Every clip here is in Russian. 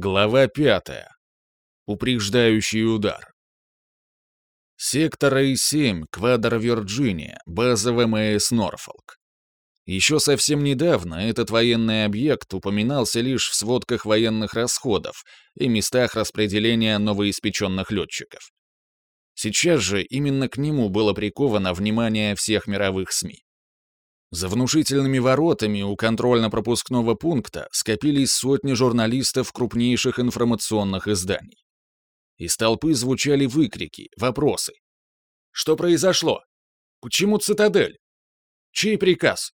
Глава пятая. Упреждающий удар. Сектор А7, Квадр Вирджиния, база ВМС Норфолк. Еще совсем недавно этот военный объект упоминался лишь в сводках военных расходов и местах распределения новоиспеченных летчиков. Сейчас же именно к нему было приковано внимание всех мировых СМИ. За внушительными воротами у контрольно-пропускного пункта скопились сотни журналистов крупнейших информационных изданий. Из толпы звучали выкрики, вопросы. Что произошло? Почему цитадель? Чей приказ?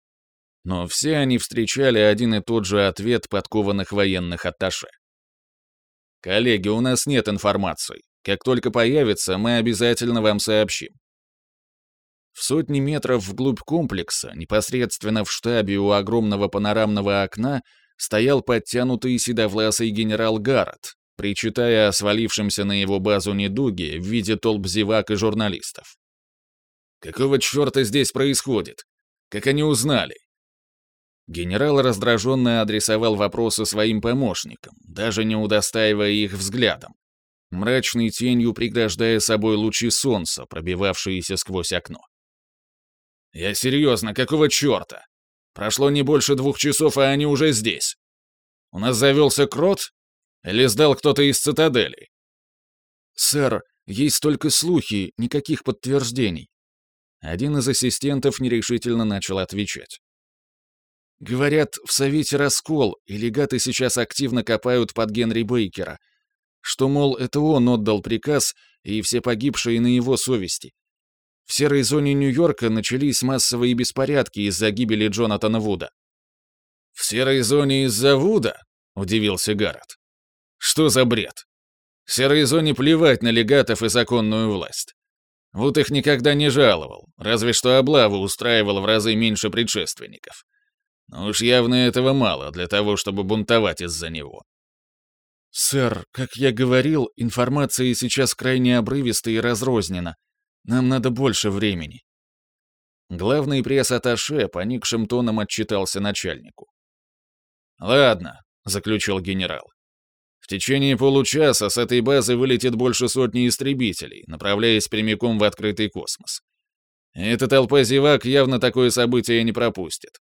Но все они встречали один и тот же ответ подкованных военных атташе. «Коллеги, у нас нет информации. Как только появится, мы обязательно вам сообщим. В сотни метров вглубь комплекса, непосредственно в штабе у огромного панорамного окна, стоял подтянутый седовласый генерал Гаррет, причитая о свалившемся на его базу недуге в виде толп зевак и журналистов. «Какого черта здесь происходит? Как они узнали?» Генерал раздраженно адресовал вопросы своим помощникам, даже не удостаивая их взглядом, мрачной тенью преграждая собой лучи солнца, пробивавшиеся сквозь окно. «Я серьезно, какого черта? Прошло не больше двух часов, а они уже здесь. У нас завелся крот? Или сдал кто-то из цитадели?» «Сэр, есть только слухи, никаких подтверждений». Один из ассистентов нерешительно начал отвечать. «Говорят, в Совете раскол, и легаты сейчас активно копают под Генри Бейкера, что, мол, это он отдал приказ, и все погибшие на его совести. В серой зоне Нью-Йорка начались массовые беспорядки из-за гибели Джонатана Вуда. «В серой зоне из-за Вуда?» — удивился Гаррет. «Что за бред? В серой зоне плевать на легатов и законную власть. Вуд их никогда не жаловал, разве что облаву устраивал в разы меньше предшественников. Но уж явно этого мало для того, чтобы бунтовать из-за него. «Сэр, как я говорил, информация сейчас крайне обрывиста и разрознена. Нам надо больше времени». Главный пресс-атташе поникшим тоном отчитался начальнику. «Ладно», — заключил генерал. «В течение получаса с этой базы вылетит больше сотни истребителей, направляясь прямиком в открытый космос. Эта толпа зевак явно такое событие не пропустит.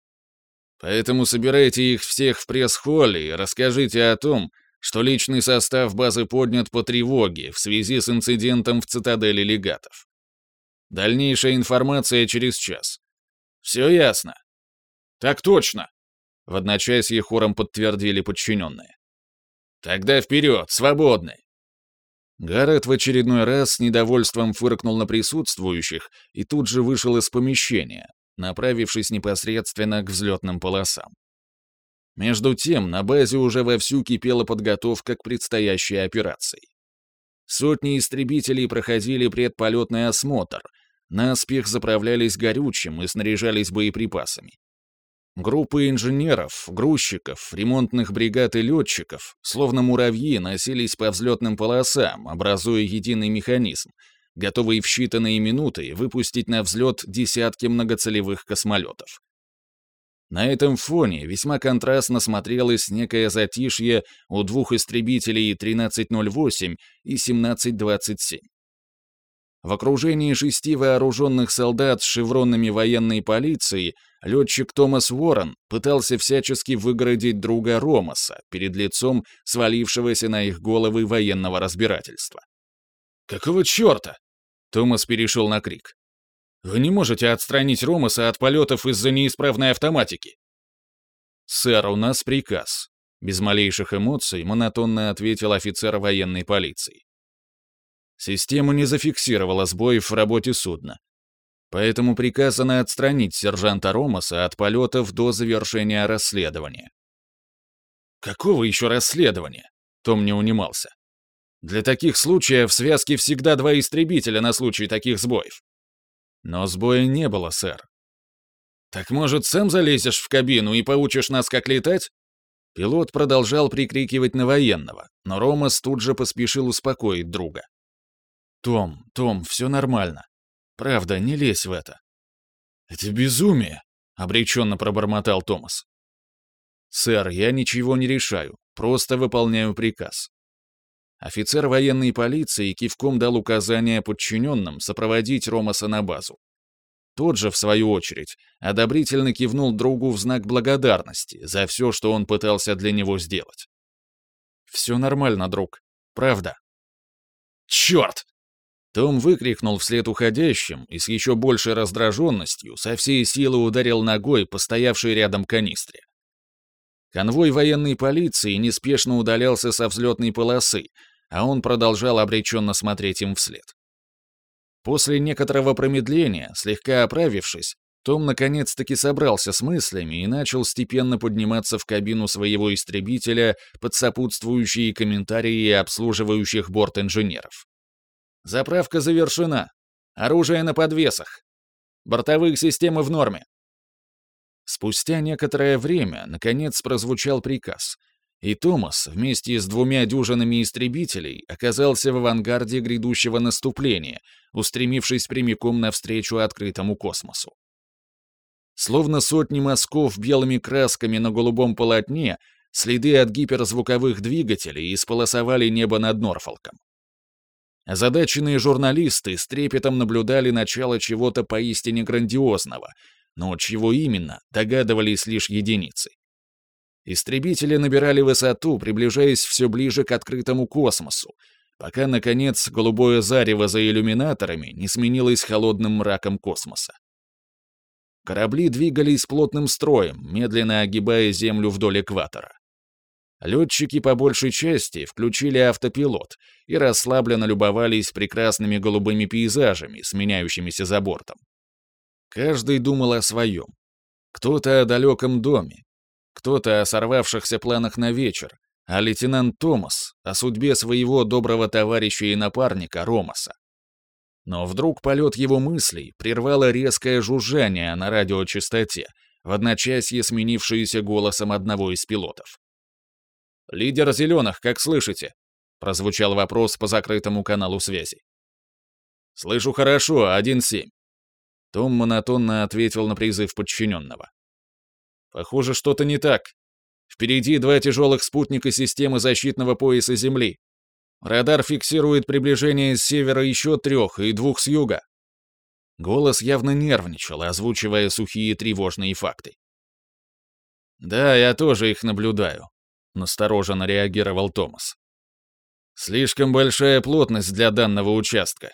Поэтому собирайте их всех в пресс-холле и расскажите о том, что личный состав базы поднят по тревоге в связи с инцидентом в цитадели легатов. Дальнейшая информация через час. Все ясно? Так точно. В одночасье хором подтвердили подчиненные. Тогда вперед, свободны. Гаррет в очередной раз с недовольством фыркнул на присутствующих и тут же вышел из помещения, направившись непосредственно к взлетным полосам. Между тем, на базе уже вовсю кипела подготовка к предстоящей операции. Сотни истребителей проходили предполетный осмотр, наспех заправлялись горючим и снаряжались боеприпасами. Группы инженеров, грузчиков, ремонтных бригад и летчиков, словно муравьи, носились по взлетным полосам, образуя единый механизм, готовый в считанные минуты выпустить на взлет десятки многоцелевых космолетов. На этом фоне весьма контрастно смотрелось некое затишье у двух истребителей 1308 и 1727. В окружении шести вооруженных солдат с шевронами военной полиции летчик Томас Уоррен пытался всячески выгородить друга Ромаса перед лицом свалившегося на их головы военного разбирательства. «Какого черта?» Томас перешел на крик. Вы не можете отстранить Ромаса от полетов из-за неисправной автоматики. Сэр, у нас приказ. Без малейших эмоций монотонно ответил офицер военной полиции. Система не зафиксировала сбоев в работе судна. Поэтому приказано отстранить сержанта Ромаса от полетов до завершения расследования. «Какого еще расследования?» Том не унимался. «Для таких случаев в связке всегда два истребителя на случай таких сбоев. Но сбоя не было, сэр. Так может, сам залезешь в кабину и поучишь нас, как летать? Пилот продолжал прикрикивать на военного, но Ромас тут же поспешил успокоить друга. «Том, Том, все нормально. Правда, не лезь в это». «Это безумие», — обреченно пробормотал Томас. «Сэр, я ничего не решаю. просто выполняю приказ. Офицер военной полиции кивком дал указание подчиненным сопроводить Ромаса на базу. Тот же, в свою очередь, одобрительно кивнул другу в знак благодарности за все, что он пытался для него сделать. «Все нормально, друг. Правда». «Черт!» Том выкрикнул вслед уходящим и с еще большей раздраженностью со всей силы ударил ногой по стоявшей рядом канистре. Конвой военной полиции неспешно удалялся со взлетной полосы, а он продолжал обреченно смотреть им вслед. После некоторого промедления, слегка оправившись, том наконец-таки собрался с мыслями и начал степенно подниматься в кабину своего истребителя под сопутствующие комментарии обслуживающих борт инженеров. Заправка завершена. Оружие на подвесах. Бортовые системы в норме. Спустя некоторое время, наконец, прозвучал приказ, и Томас вместе с двумя дюжинами истребителей оказался в авангарде грядущего наступления, устремившись прямиком навстречу открытому космосу. Словно сотни мазков белыми красками на голубом полотне, следы от гиперзвуковых двигателей исполосовали небо над Норфолком. Озадаченные журналисты с трепетом наблюдали начало чего-то поистине грандиозного — но чего именно, догадывались лишь единицы. Истребители набирали высоту, приближаясь все ближе к открытому космосу, пока, наконец, голубое зарево за иллюминаторами не сменилось холодным мраком космоса. Корабли двигались плотным строем, медленно огибая Землю вдоль экватора. Летчики по большей части включили автопилот и расслабленно любовались прекрасными голубыми пейзажами, сменяющимися за бортом. Каждый думал о своем. Кто-то о далеком доме, кто-то о сорвавшихся планах на вечер, а лейтенант Томас о судьбе своего доброго товарища и напарника Ромаса. Но вдруг полет его мыслей прервало резкое жужжание на радиочастоте, в одночасье сменившееся голосом одного из пилотов. «Лидер «Зеленых», как слышите?» — прозвучал вопрос по закрытому каналу связи. «Слышу хорошо, 1-7. Том монотонно ответил на призыв подчиненного. «Похоже, что-то не так. Впереди два тяжелых спутника системы защитного пояса Земли. Радар фиксирует приближение с севера еще трех и двух с юга». Голос явно нервничал, озвучивая сухие тревожные факты. «Да, я тоже их наблюдаю», — настороженно реагировал Томас. «Слишком большая плотность для данного участка.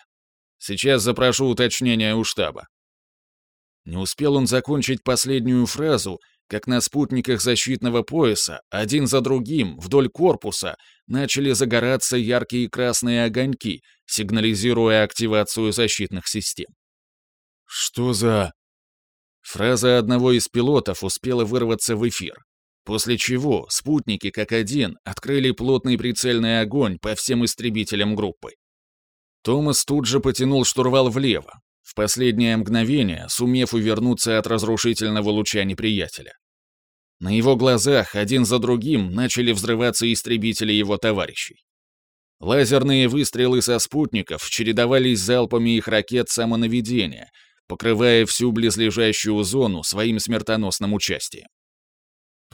Сейчас запрошу уточнения у штаба». Не успел он закончить последнюю фразу, как на спутниках защитного пояса, один за другим, вдоль корпуса, начали загораться яркие красные огоньки, сигнализируя активацию защитных систем. «Что за...» Фраза одного из пилотов успела вырваться в эфир, после чего спутники, как один, открыли плотный прицельный огонь по всем истребителям группы. Томас тут же потянул штурвал влево, в последнее мгновение сумев увернуться от разрушительного луча неприятеля. На его глазах один за другим начали взрываться истребители его товарищей. Лазерные выстрелы со спутников чередовались залпами их ракет самонаведения, покрывая всю близлежащую зону своим смертоносным участием.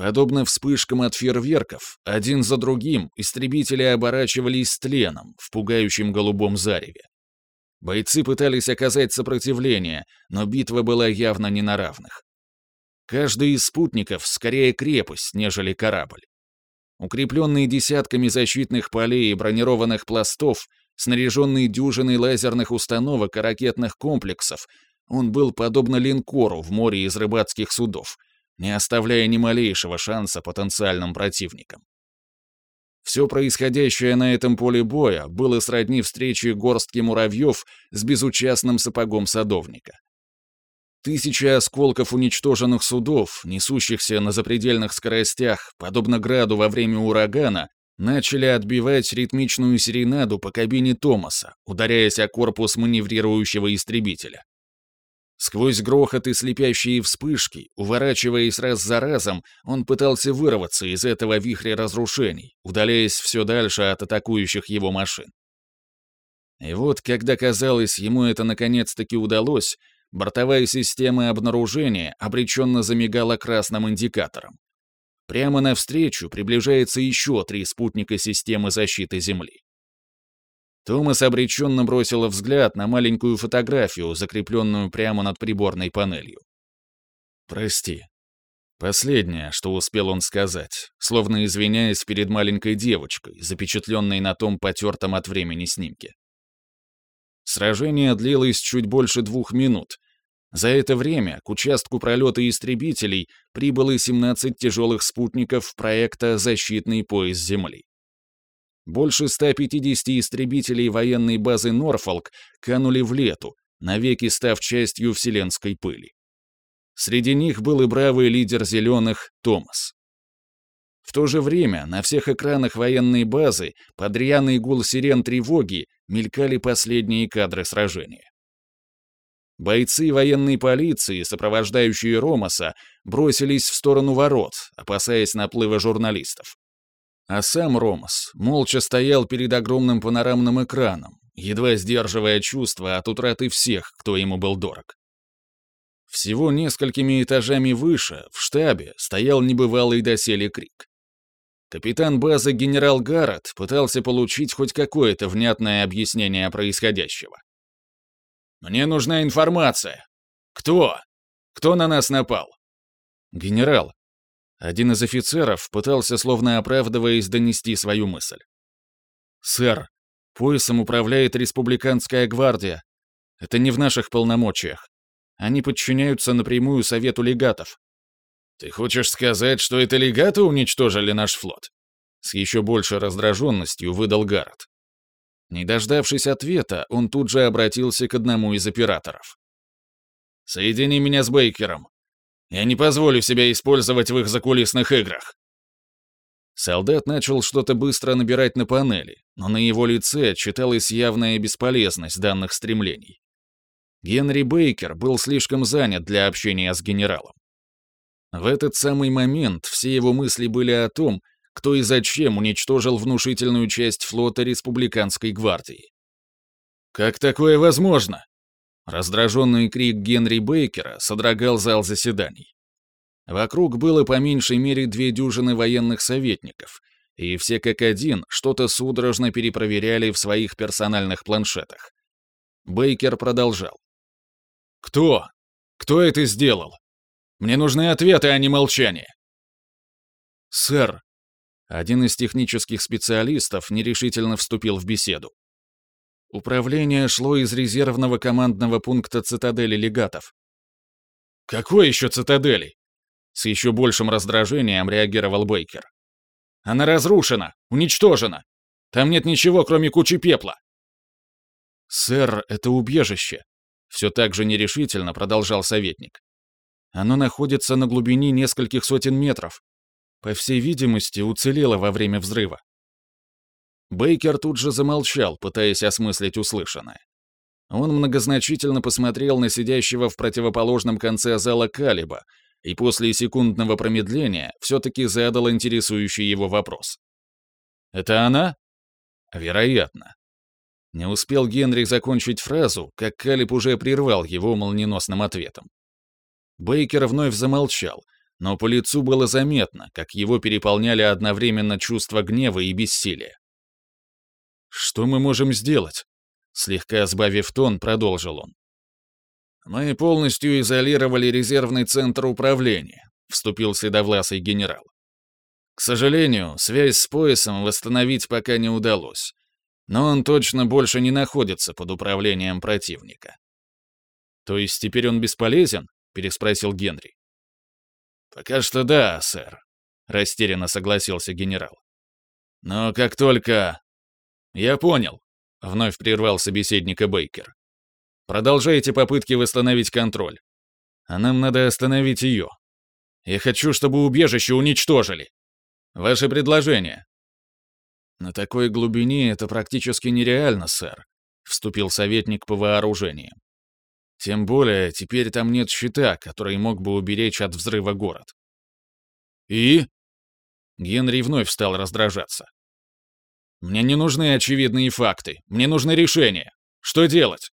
Подобно вспышкам от фейерверков, один за другим истребители оборачивались тленом в пугающем голубом зареве. Бойцы пытались оказать сопротивление, но битва была явно не на равных. Каждый из спутников скорее крепость, нежели корабль. Укрепленный десятками защитных полей и бронированных пластов, снаряженный дюжиной лазерных установок и ракетных комплексов, он был подобно линкору в море из рыбацких судов, не оставляя ни малейшего шанса потенциальным противникам. Все происходящее на этом поле боя было сродни встрече горстки муравьев с безучастным сапогом садовника. Тысячи осколков уничтоженных судов, несущихся на запредельных скоростях, подобно граду во время урагана, начали отбивать ритмичную серенаду по кабине Томаса, ударяясь о корпус маневрирующего истребителя. Сквозь грохот и слепящие вспышки, уворачиваясь раз за разом, он пытался вырваться из этого вихря разрушений, удаляясь все дальше от атакующих его машин. И вот, когда казалось, ему это наконец-таки удалось, бортовая система обнаружения обреченно замигала красным индикатором. прямо навстречу приближается еще три спутника системы защиты Земли. Томас обреченно бросила взгляд на маленькую фотографию, закрепленную прямо над приборной панелью. «Прости». Последнее, что успел он сказать, словно извиняясь перед маленькой девочкой, запечатленной на том потертом от времени снимке. Сражение длилось чуть больше двух минут. За это время к участку пролета истребителей прибыло 17 тяжелых спутников проекта «Защитный пояс Земли». Больше 150 истребителей военной базы Норфолк канули в лету, навеки став частью вселенской пыли. Среди них был и бравый лидер «Зеленых» Томас. В то же время на всех экранах военной базы под рьяный гул сирен тревоги мелькали последние кадры сражения. Бойцы военной полиции, сопровождающие Ромаса, бросились в сторону ворот, опасаясь наплыва журналистов. А сам Ромас молча стоял перед огромным панорамным экраном, едва сдерживая чувства от утраты всех, кто ему был дорог. Всего несколькими этажами выше, в штабе, стоял небывалый доселе крик. Капитан базы генерал Гаррет пытался получить хоть какое-то внятное объяснение происходящего. «Мне нужна информация. Кто? Кто на нас напал?» «Генерал, один из офицеров пытался, словно оправдываясь, донести свою мысль. «Сэр, поясом управляет республиканская гвардия. Это не в наших полномочиях. Они подчиняются напрямую совету легатов». «Ты хочешь сказать, что это легаты уничтожили наш флот?» С еще большей раздраженностью выдал Гаррет. Не дождавшись ответа, он тут же обратился к одному из операторов. «Соедини меня с Бейкером. Я не позволю себя использовать в их закулисных играх. Солдат начал что-то быстро набирать на панели, но на его лице читалась явная бесполезность данных стремлений. Генри Бейкер был слишком занят для общения с генералом. В этот самый момент все его мысли были о том, кто и зачем уничтожил внушительную часть флота Республиканской гвардии. «Как такое возможно?» Раздраженный крик Генри Бейкера содрогал зал заседаний. Вокруг было по меньшей мере две дюжины военных советников, и все как один что-то судорожно перепроверяли в своих персональных планшетах. Бейкер продолжал. «Кто? Кто это сделал? Мне нужны ответы, а не молчание!» «Сэр!» Один из технических специалистов нерешительно вступил в беседу. Управление шло из резервного командного пункта цитадели легатов. «Какой еще цитадели?» С еще большим раздражением реагировал Бейкер. «Она разрушена, уничтожена. Там нет ничего, кроме кучи пепла». «Сэр, это убежище», — все так же нерешительно продолжал советник. «Оно находится на глубине нескольких сотен метров. По всей видимости, уцелело во время взрыва. Бейкер тут же замолчал, пытаясь осмыслить услышанное. Он многозначительно посмотрел на сидящего в противоположном конце зала Калиба и после секундного промедления все-таки задал интересующий его вопрос. «Это она?» «Вероятно». Не успел Генри закончить фразу, как Калиб уже прервал его молниеносным ответом. Бейкер вновь замолчал, но по лицу было заметно, как его переполняли одновременно чувство гнева и бессилия. «Что мы можем сделать?» Слегка сбавив тон, продолжил он. «Мы полностью изолировали резервный центр управления», вступил седовласый генерал. «К сожалению, связь с поясом восстановить пока не удалось, но он точно больше не находится под управлением противника». «То есть теперь он бесполезен?» — переспросил Генри. «Пока что да, сэр», — растерянно согласился генерал. «Но как только «Я понял», — вновь прервал собеседника Бейкер. «Продолжайте попытки восстановить контроль. А нам надо остановить ее. Я хочу, чтобы убежище уничтожили. Ваше предложение». «На такой глубине это практически нереально, сэр», — вступил советник по вооружениям. «Тем более, теперь там нет щита, который мог бы уберечь от взрыва город». «И?» Генри вновь стал раздражаться. Мне не нужны очевидные факты. Мне нужны решения. Что делать?»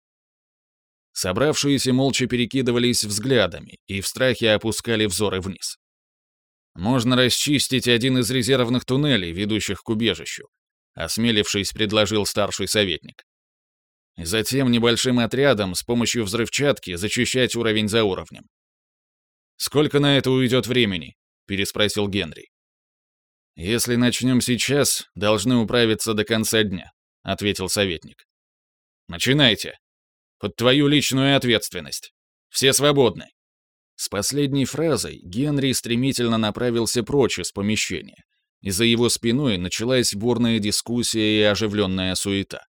Собравшиеся молча перекидывались взглядами и в страхе опускали взоры вниз. Можно расчистить один из резервных туннелей, ведущих к убежищу, осмелившись, предложил старший советник. Затем небольшим отрядом с помощью взрывчатки зачищать уровень за уровнем. «Сколько на это уйдет времени?» — переспросил Генри. «Если начнем сейчас, должны управиться до конца дня», — ответил советник. «Начинайте. Под твою личную ответственность. Все свободны». С последней фразой Генри стремительно направился прочь из помещения, и за его спиной началась бурная дискуссия и оживленная суета.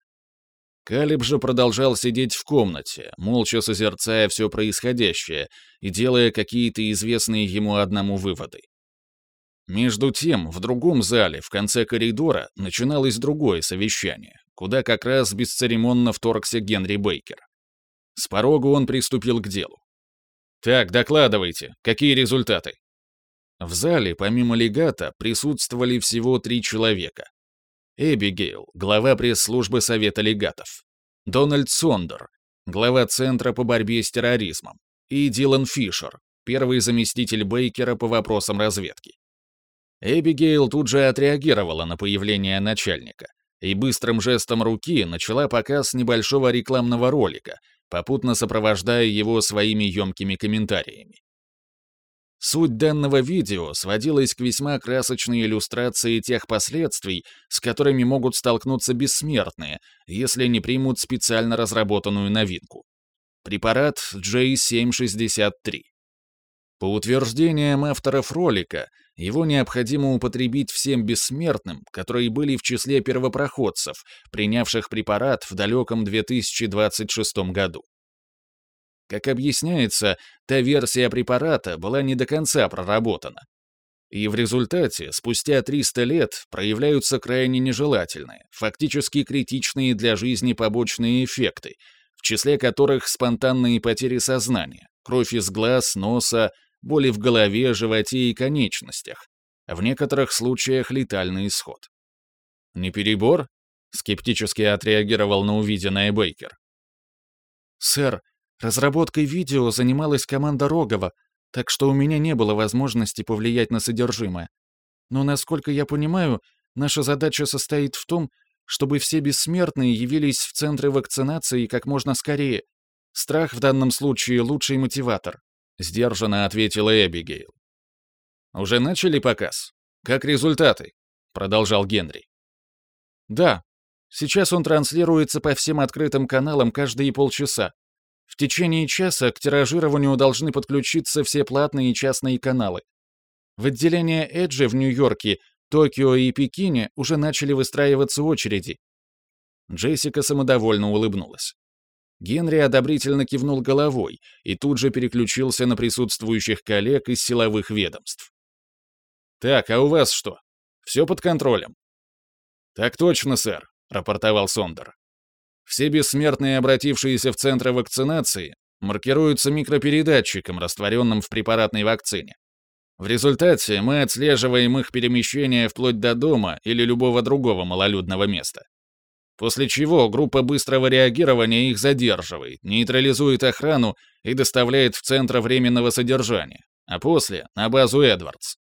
Калиб же продолжал сидеть в комнате, молча созерцая все происходящее и делая какие-то известные ему одному выводы. Между тем, в другом зале, в конце коридора, начиналось другое совещание, куда как раз бесцеремонно вторгся Генри Бейкер. С порога он приступил к делу. «Так, докладывайте, какие результаты?» В зале, помимо легата, присутствовали всего три человека. Эбигейл, глава пресс-службы Совета легатов. Дональд Сондер, глава Центра по борьбе с терроризмом. И Дилан Фишер, первый заместитель Бейкера по вопросам разведки. Эбигейл тут же отреагировала на появление начальника и быстрым жестом руки начала показ небольшого рекламного ролика, попутно сопровождая его своими емкими комментариями. Суть данного видео сводилась к весьма красочной иллюстрации тех последствий, с которыми могут столкнуться бессмертные, если не примут специально разработанную новинку. Препарат J763. По утверждениям авторов ролика, его необходимо употребить всем бессмертным, которые были в числе первопроходцев, принявших препарат в далеком 2026 году. Как объясняется, та версия препарата была не до конца проработана. И в результате, спустя 300 лет, проявляются крайне нежелательные, фактически критичные для жизни побочные эффекты, в числе которых спонтанные потери сознания, кровь из глаз, носа, боли в голове, животе и конечностях, в некоторых случаях летальный исход. «Не перебор?» — скептически отреагировал на увиденное Бейкер. «Сэр, разработкой видео занималась команда Рогова, так что у меня не было возможности повлиять на содержимое. Но, насколько я понимаю, наша задача состоит в том, чтобы все бессмертные явились в центры вакцинации как можно скорее. Страх в данном случае лучший мотиватор. — сдержанно ответила Эбигейл. «Уже начали показ? Как результаты?» — продолжал Генри. «Да. Сейчас он транслируется по всем открытым каналам каждые полчаса. В течение часа к тиражированию должны подключиться все платные и частные каналы. В отделение Эджи в Нью-Йорке, Токио и Пекине уже начали выстраиваться очереди». Джессика самодовольно улыбнулась. Генри одобрительно кивнул головой и тут же переключился на присутствующих коллег из силовых ведомств. «Так, а у вас что? Все под контролем?» «Так точно, сэр», — рапортовал Сондер. «Все бессмертные, обратившиеся в центры вакцинации, маркируются микропередатчиком, растворенным в препаратной вакцине. В результате мы отслеживаем их перемещение вплоть до дома или любого другого малолюдного места. После чего группа быстрого реагирования их задерживает, нейтрализует охрану и доставляет в центр временного содержания, а после — на базу Эдвардс.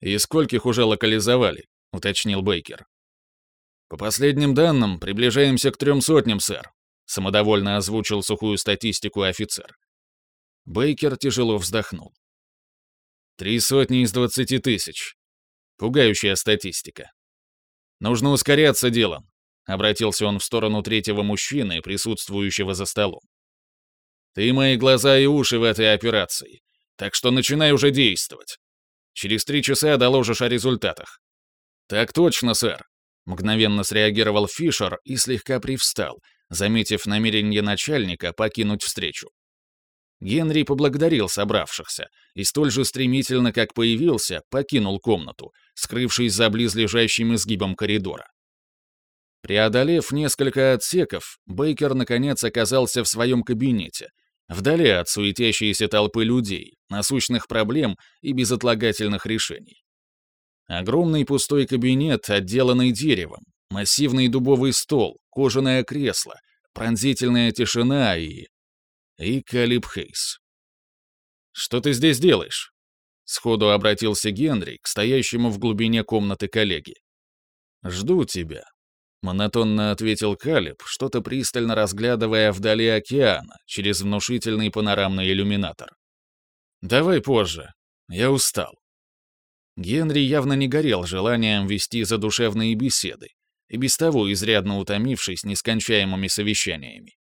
«И скольких уже локализовали?» — уточнил Бейкер. «По последним данным, приближаемся к трем сотням, сэр», — самодовольно озвучил сухую статистику офицер. Бейкер тяжело вздохнул. «Три сотни из двадцати тысяч. Пугающая статистика. Нужно ускоряться делом. Обратился он в сторону третьего мужчины, присутствующего за столом. «Ты мои глаза и уши в этой операции, так что начинай уже действовать. Через три часа доложишь о результатах». «Так точно, сэр», — мгновенно среагировал Фишер и слегка привстал, заметив намерение начальника покинуть встречу. Генри поблагодарил собравшихся и столь же стремительно, как появился, покинул комнату, скрывшись за близлежащим изгибом коридора. Преодолев несколько отсеков, Бейкер наконец оказался в своем кабинете, вдали от суетящейся толпы людей, насущных проблем и безотлагательных решений. Огромный пустой кабинет, отделанный деревом, массивный дубовый стол, кожаное кресло, пронзительная тишина и... и Калиб Хейс. «Что ты здесь делаешь?» Сходу обратился Генри к стоящему в глубине комнаты коллеги. «Жду тебя», — монотонно ответил Калиб, что-то пристально разглядывая вдали океана через внушительный панорамный иллюминатор. «Давай позже. Я устал». Генри явно не горел желанием вести задушевные беседы, и без того изрядно утомившись нескончаемыми совещаниями.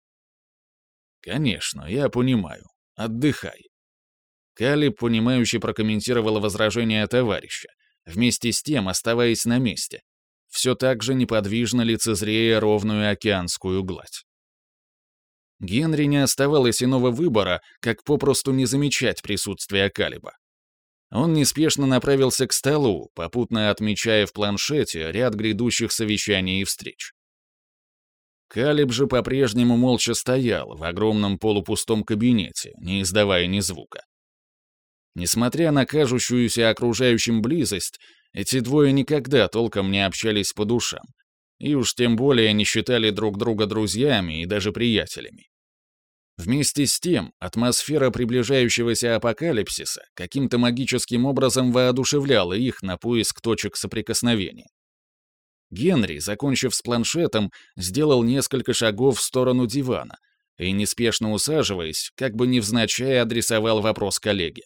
«Конечно, я понимаю. Отдыхай». Калиб, понимающе прокомментировал возражение товарища, вместе с тем оставаясь на месте, все так же неподвижно лицезрея ровную океанскую гладь. Генри не оставалось иного выбора, как попросту не замечать присутствия Калиба. Он неспешно направился к столу, попутно отмечая в планшете ряд грядущих совещаний и встреч. Калиб же по-прежнему молча стоял в огромном полупустом кабинете, не издавая ни звука. Несмотря на кажущуюся окружающим близость, эти двое никогда толком не общались по душам, и уж тем более не считали друг друга друзьями и даже приятелями. Вместе с тем, атмосфера приближающегося апокалипсиса каким-то магическим образом воодушевляла их на поиск точек соприкосновения. Генри, закончив с планшетом, сделал несколько шагов в сторону дивана и, неспешно усаживаясь, как бы невзначай адресовал вопрос коллеге.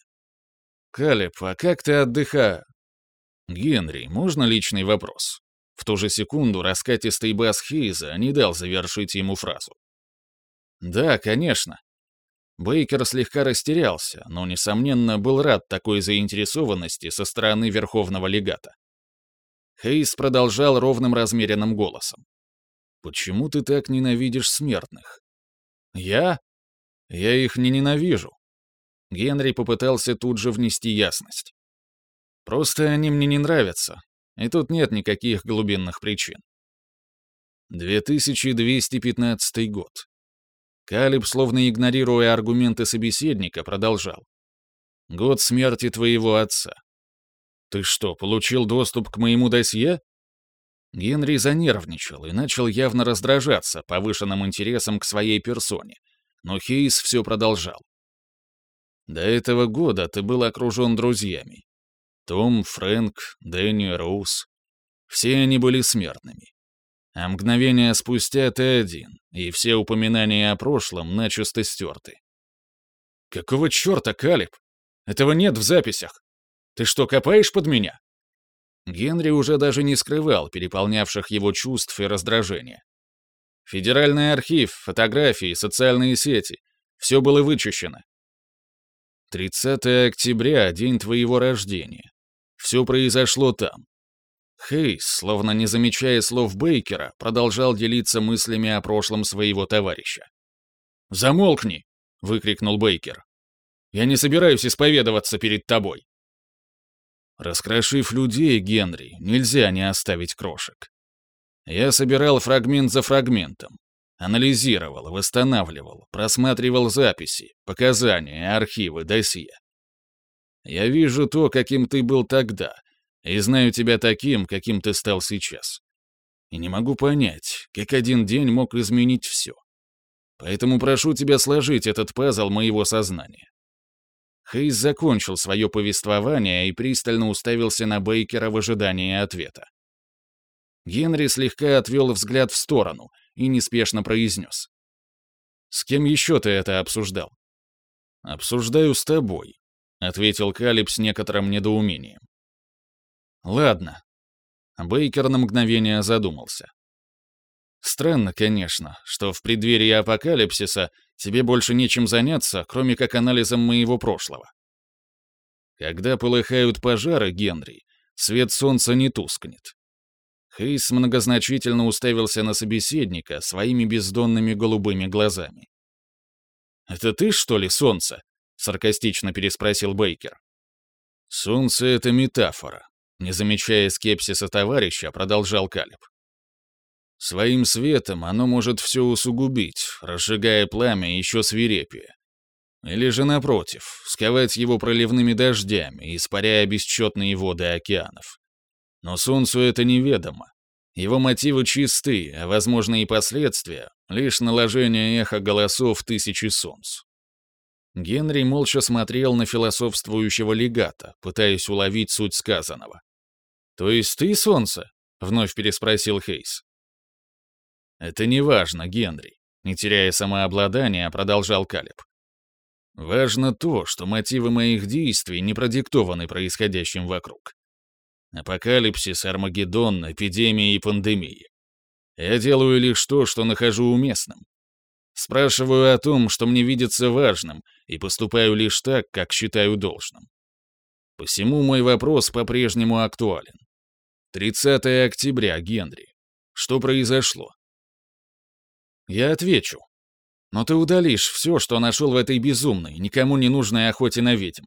«Калеб, а как ты отдыха...» «Генри, можно личный вопрос?» В ту же секунду раскатистый бас Хейза не дал завершить ему фразу. «Да, конечно». Бейкер слегка растерялся, но, несомненно, был рад такой заинтересованности со стороны Верховного Легата. Хейс продолжал ровным размеренным голосом. «Почему ты так ненавидишь смертных?» «Я? Я их не ненавижу». Генри попытался тут же внести ясность. «Просто они мне не нравятся, и тут нет никаких глубинных причин». 2215 год. Калиб, словно игнорируя аргументы собеседника, продолжал. «Год смерти твоего отца. Ты что, получил доступ к моему досье?» Генри занервничал и начал явно раздражаться повышенным интересом к своей персоне, но Хейс все продолжал. «До этого года ты был окружен друзьями. Том, Фрэнк, Дэнни, Роуз. Все они были смертными. А мгновение спустя ты один, и все упоминания о прошлом начисто стерты. «Какого черта, Калиб? Этого нет в записях. Ты что, копаешь под меня?» Генри уже даже не скрывал переполнявших его чувств и раздражения. Федеральный архив, фотографии, социальные сети — все было вычищено. 30 октября — день твоего рождения. Все произошло там. Хейс, словно не замечая слов Бейкера, продолжал делиться мыслями о прошлом своего товарища. «Замолкни!» — выкрикнул Бейкер. «Я не собираюсь исповедоваться перед тобой». Раскрошив людей, Генри, нельзя не оставить крошек. Я собирал фрагмент за фрагментом, анализировал, восстанавливал, просматривал записи, показания, архивы, досье. Я вижу то, каким ты был тогда — и знаю тебя таким, каким ты стал сейчас. И не могу понять, как один день мог изменить все. Поэтому прошу тебя сложить этот пазл моего сознания». Хейс закончил свое повествование и пристально уставился на Бейкера в ожидании ответа. Генри слегка отвел взгляд в сторону и неспешно произнес. «С кем еще ты это обсуждал?» «Обсуждаю с тобой», — ответил Калиб с некоторым недоумением. Ладно. Бейкер на мгновение задумался. Странно, конечно, что в преддверии апокалипсиса тебе больше нечем заняться, кроме как анализом моего прошлого. Когда полыхают пожары, Генри, свет солнца не тускнет. Хейс многозначительно уставился на собеседника своими бездонными голубыми глазами. «Это ты, что ли, солнце?» — саркастично переспросил Бейкер. «Солнце — это метафора. Не замечая скепсиса товарища, продолжал Калиб. Своим светом оно может все усугубить, разжигая пламя еще свирепее. Или же, напротив, сковать его проливными дождями, испаряя бесчетные воды океанов. Но Солнцу это неведомо. Его мотивы чисты, а возможные последствия — лишь наложение эхо голосов тысячи солнц. Генри молча смотрел на философствующего легата, пытаясь уловить суть сказанного. «То есть ты, солнце?» — вновь переспросил Хейс. «Это не важно, Генри», — не теряя самообладания, продолжал Калеб. «Важно то, что мотивы моих действий не продиктованы происходящим вокруг. Апокалипсис, Армагеддон, эпидемии и пандемии. Я делаю лишь то, что нахожу уместным. Спрашиваю о том, что мне видится важным, и поступаю лишь так, как считаю должным. Посему мой вопрос по-прежнему актуален. 30 октября, Генри. Что произошло? Я отвечу. Но ты удалишь все, что нашел в этой безумной, никому не нужной охоте на ведьм.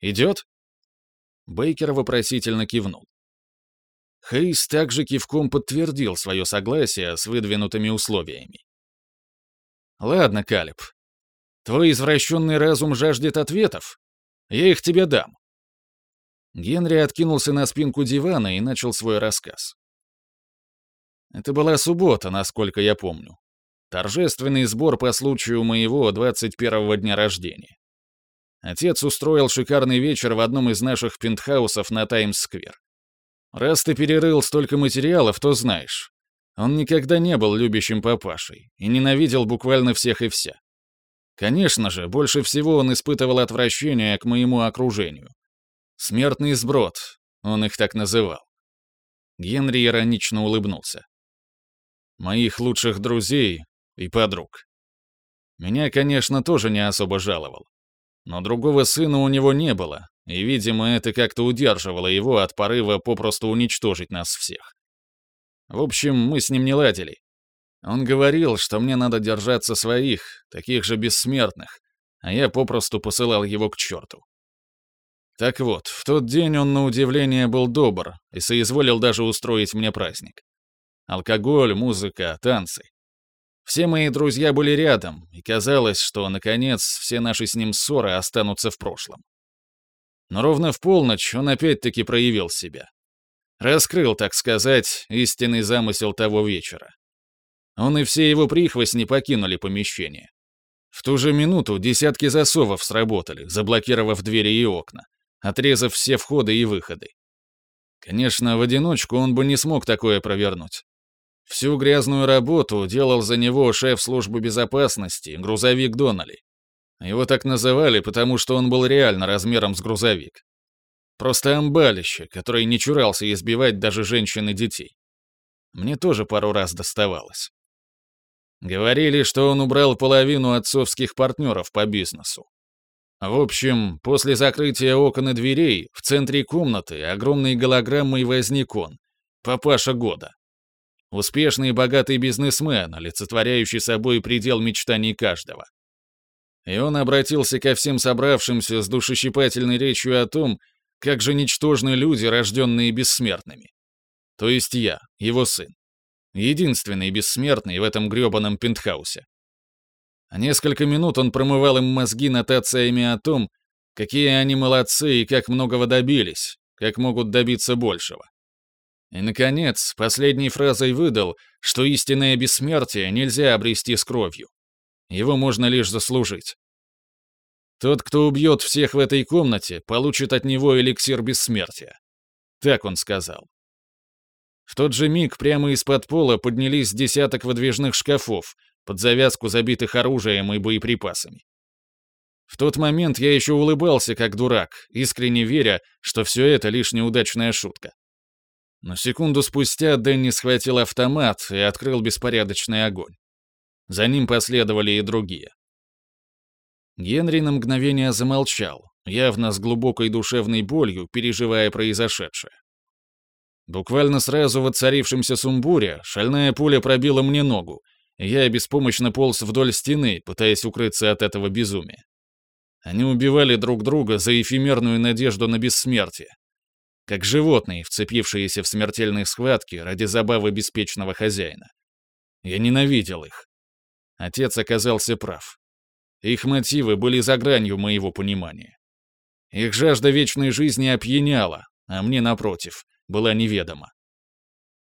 Идет? Бейкер вопросительно кивнул. Хейс также кивком подтвердил свое согласие с выдвинутыми условиями. «Ладно, Калиб. Твой извращенный разум жаждет ответов. Я их тебе дам». Генри откинулся на спинку дивана и начал свой рассказ. Это была суббота, насколько я помню. Торжественный сбор по случаю моего 21-го дня рождения. Отец устроил шикарный вечер в одном из наших пентхаусов на Таймс-сквер. Раз ты перерыл столько материалов, то знаешь. Он никогда не был любящим папашей и ненавидел буквально всех и вся. Конечно же, больше всего он испытывал отвращение к моему окружению. Смертный сброд, он их так называл. Генри иронично улыбнулся. Моих лучших друзей и подруг. Меня, конечно, тоже не особо жаловал. Но другого сына у него не было, и, видимо, это как-то удерживало его от порыва попросту уничтожить нас всех. В общем, мы с ним не ладили. Он говорил, что мне надо держаться своих, таких же бессмертных, а я попросту посылал его к черту. Так вот, в тот день он, на удивление, был добр и соизволил даже устроить мне праздник. Алкоголь, музыка, танцы. Все мои друзья были рядом, и казалось, что, наконец, все наши с ним ссоры останутся в прошлом. Но ровно в полночь он опять-таки проявил себя. Раскрыл, так сказать, истинный замысел того вечера. Он и все его прихвостни покинули помещение. В ту же минуту десятки засовов сработали, заблокировав двери и окна, отрезав все входы и выходы. Конечно, в одиночку он бы не смог такое провернуть. Всю грязную работу делал за него шеф службы безопасности, грузовик Доннелли. Его так называли, потому что он был реально размером с грузовик. Просто амбалище, который не чурался избивать даже женщин и детей. Мне тоже пару раз доставалось. Говорили, что он убрал половину отцовских партнеров по бизнесу. В общем, после закрытия окон и дверей в центре комнаты огромной голограммой возник он, папаша года. Успешный и богатый бизнесмен, олицетворяющий собой предел мечтаний каждого. И он обратился ко всем собравшимся с душещипательной речью о том, как же ничтожны люди, рожденные бессмертными. То есть я, его сын. Единственный бессмертный в этом грёбаном пентхаусе. А несколько минут он промывал им мозги нотациями о том, какие они молодцы и как многого добились, как могут добиться большего. И, наконец, последней фразой выдал, что истинное бессмертие нельзя обрести с кровью. Его можно лишь заслужить. Тот, кто убьет всех в этой комнате, получит от него эликсир бессмертия. Так он сказал. В тот же миг прямо из-под пола поднялись десяток выдвижных шкафов, под завязку забитых оружием и боеприпасами. В тот момент я еще улыбался как дурак, искренне веря, что все это лишь неудачная шутка. Но секунду спустя Дэнни схватил автомат и открыл беспорядочный огонь. За ним последовали и другие. Генри на мгновение замолчал, явно с глубокой душевной болью, переживая произошедшее. Буквально сразу в отцарившемся сумбуре шальная пуля пробила мне ногу, и я беспомощно полз вдоль стены, пытаясь укрыться от этого безумия. Они убивали друг друга за эфемерную надежду на бессмертие, как животные, вцепившиеся в смертельные схватки ради забавы беспечного хозяина. Я ненавидел их. Отец оказался прав. Их мотивы были за гранью моего понимания. Их жажда вечной жизни опьяняла, а мне, напротив, была неведома.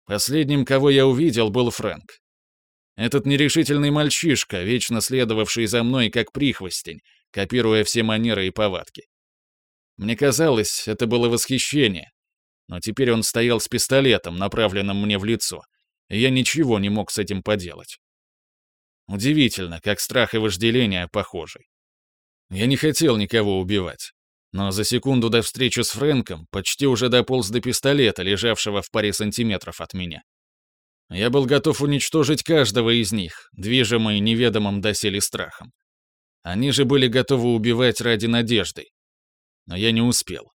Последним, кого я увидел, был Фрэнк. Этот нерешительный мальчишка, вечно следовавший за мной как прихвостень, копируя все манеры и повадки. Мне казалось, это было восхищение, но теперь он стоял с пистолетом, направленным мне в лицо, и я ничего не мог с этим поделать. Удивительно, как страх и вожделение похожи. Я не хотел никого убивать, но за секунду до встречи с Фрэнком почти уже дополз до пистолета, лежавшего в паре сантиметров от меня. Я был готов уничтожить каждого из них, движимый неведомым доселе страхом. Они же были готовы убивать ради надежды. Но я не успел.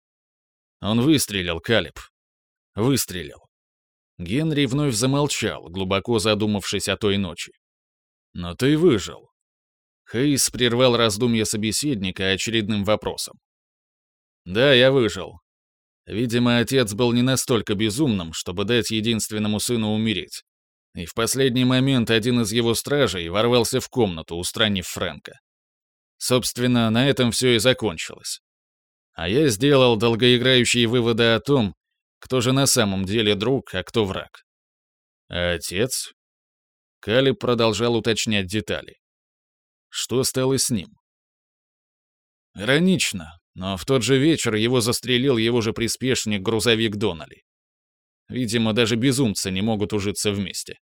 Он выстрелил, Калиб. Выстрелил. Генри вновь замолчал, глубоко задумавшись о той ночи. «Но ты выжил». Хейс прервал раздумья собеседника очередным вопросом. «Да, я выжил. Видимо, отец был не настолько безумным, чтобы дать единственному сыну умереть. И в последний момент один из его стражей ворвался в комнату, устранив Фрэнка. Собственно, на этом все и закончилось. А я сделал долгоиграющие выводы о том, кто же на самом деле друг, а кто враг. А отец? Калиб продолжал уточнять детали. Что стало с ним? Иронично, но в тот же вечер его застрелил его же приспешник грузовик Донали. Видимо, даже безумцы не могут ужиться вместе.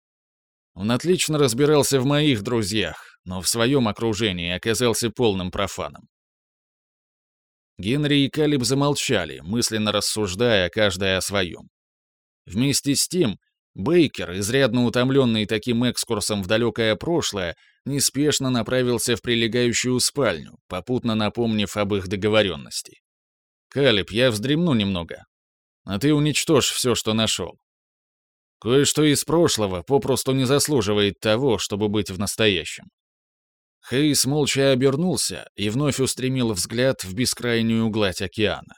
Он отлично разбирался в моих друзьях, но в своем окружении оказался полным профаном. Генри и Калиб замолчали, мысленно рассуждая каждая о своем. Вместе с тем, Бейкер, изрядно утомленный таким экскурсом в далекое прошлое, неспешно направился в прилегающую спальню, попутно напомнив об их договоренности. «Калиб, я вздремну немного, а ты уничтожь все, что нашел. Кое-что из прошлого попросту не заслуживает того, чтобы быть в настоящем». Хейс молча обернулся и вновь устремил взгляд в бескрайнюю гладь океана.